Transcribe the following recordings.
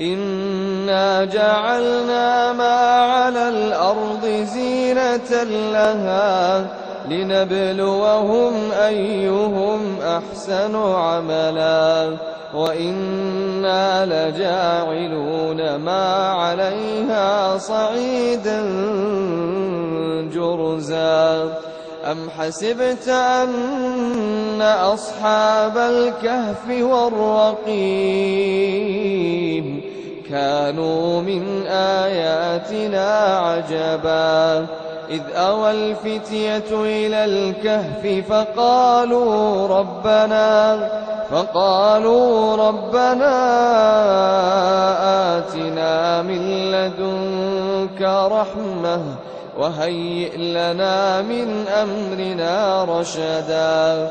إنا جعلنا ما على الأرض زينة لها لنبلوهم أيهم أحسن عملا وإنا لجاعلون ما عليها صعيدا جرزا أم حسبت أن أصحاب الكهف والرقيم كانوا من آياتنا عجبا. إذ أوى الفتية إلى الكهف فقالوا ربنا فقالوا ربنا آتنا من لدنك رحمة وهيئ لنا من أمرنا رشدا.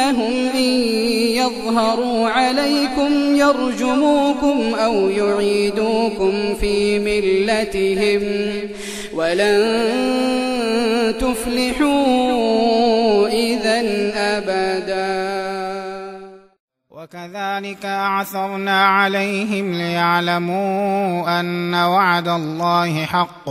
إنهم إن يظهروا عليكم يرجموكم أو يعيدوكم في ملتهم ولن تفلحوا إذا أبدا. وكذلك أعثرنا عليهم ليعلموا أن وعد الله حق.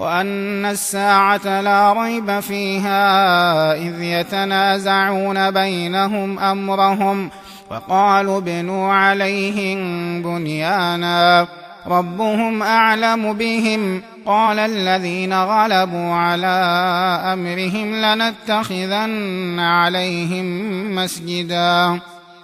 وأن الساعة لا ريب فيها إذ يتنازعون بينهم أمرهم وقالوا ابنوا عليهم بنيانا ربهم أعلم بهم قال الذين غلبوا على أمرهم لنتخذن عليهم مسجدا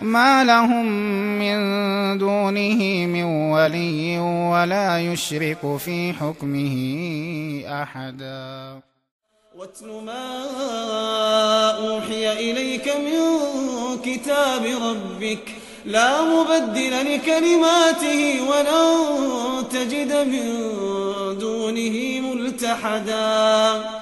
ما لهم من دونه من ولي ولا يشرك في حكمه أحدا واتل ما أوحي إليك من كتاب ربك لا مبدل لكلماته ولن تجد من دونه ملتحدا.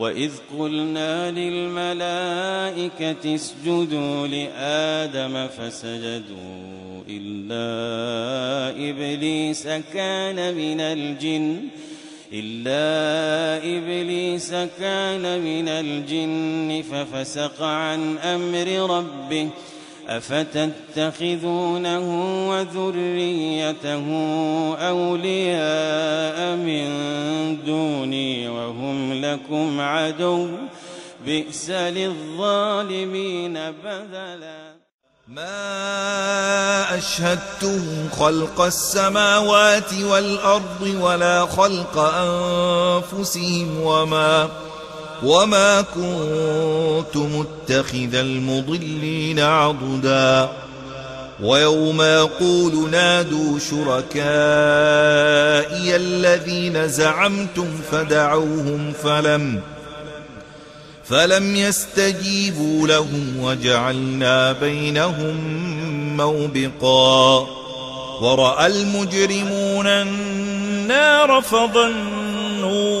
وإذ قلنا للملائكة اسجدوا لآدم فسجدوا إلا إبليس كان من الجن إلا إبليس كان من الجن ففسق عن أمر ربه أفتتخذونه وذريته أولياء من دوني وهم لكم عدو. بئس للظالمين بدلا ما أشهدتهم خلق السماوات والأرض ولا خلق أنفسهم وما وما كنت متخذ المضلين عضدا ويوم يقول نادوا شركائي الذين زعمتم فدعوهم فلم فلم يستجيبوا لهم وجعلنا بينهم موبقا ورأى المجرمون النار فظنوا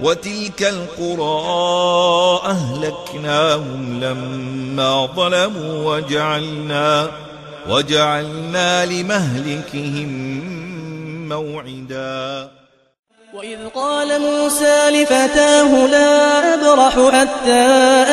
وتلك القرى أهلكناهم لما ظلموا وجعلنا وجعلنا لمهلكهم موعدا. وإذ قال موسى لفتاه لا أبرح حتى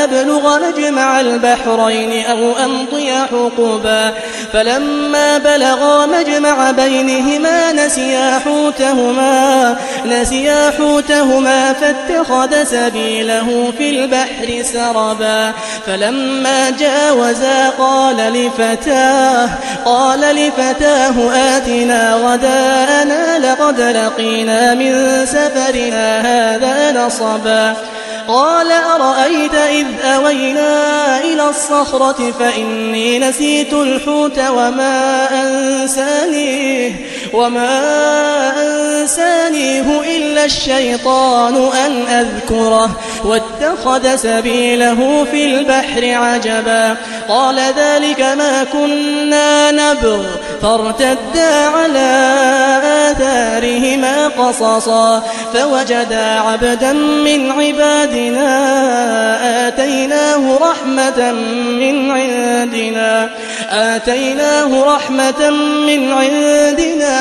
أبلغ مجمع البحرين أو أمضي حقبا. فلما بلغا مجمع بينهما نسيا حوتهما نسيا حوتهما فاتخذ سبيله في البحر سربا. فلما جاوزا قال لفتاه قال لفتاه آتنا غداءنا لقد لقينا من سفرنا هذا نصبا. قال أرأيت إذ أوينا إلى الصخرة فإني نسيت الحوت وما أنسانيه وما أنسانيه إلا الشيطان أن أذكره واتخذ سبيله في البحر عجبا قال ذلك ما كنا نبغ فارتدا على آثارهما قصصا فوجدا عبدا من عبادنا آتيناه رحمة من عندنا آتيناه رحمة من عندنا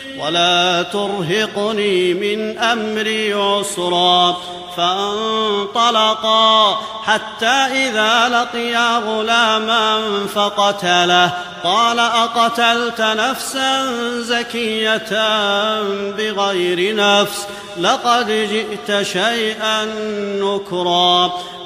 ولا ترهقني من امري عسرا فانطلقا حتى إذا لقيا غلاما فقتله قال أقتلت نفسا زكية بغير نفس لقد جئت شيئا نكرا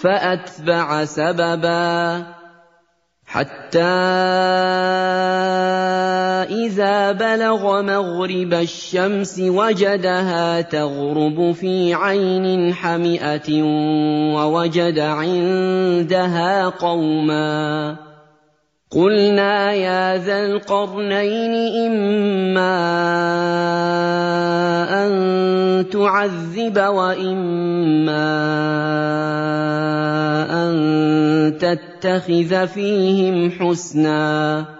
فأتبع سببا حتى إذا بلغ مغرب الشمس وجدها تغرب في عين حمئة ووجد عندها قوما قلنا يا ذا القرنين إما أن تعذب وإما أن تتخذ فيهم حسناً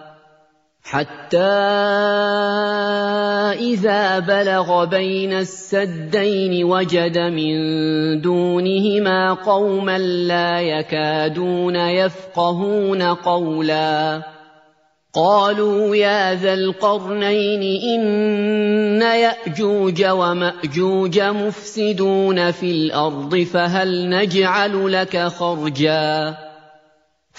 حتى إذا بلغ بين السدين وجد من دونهما قوما لا يكادون يفقهون قولا. قالوا يا ذا القرنين إن يأجوج ومأجوج مفسدون في الأرض فهل نجعل لك خرجاً؟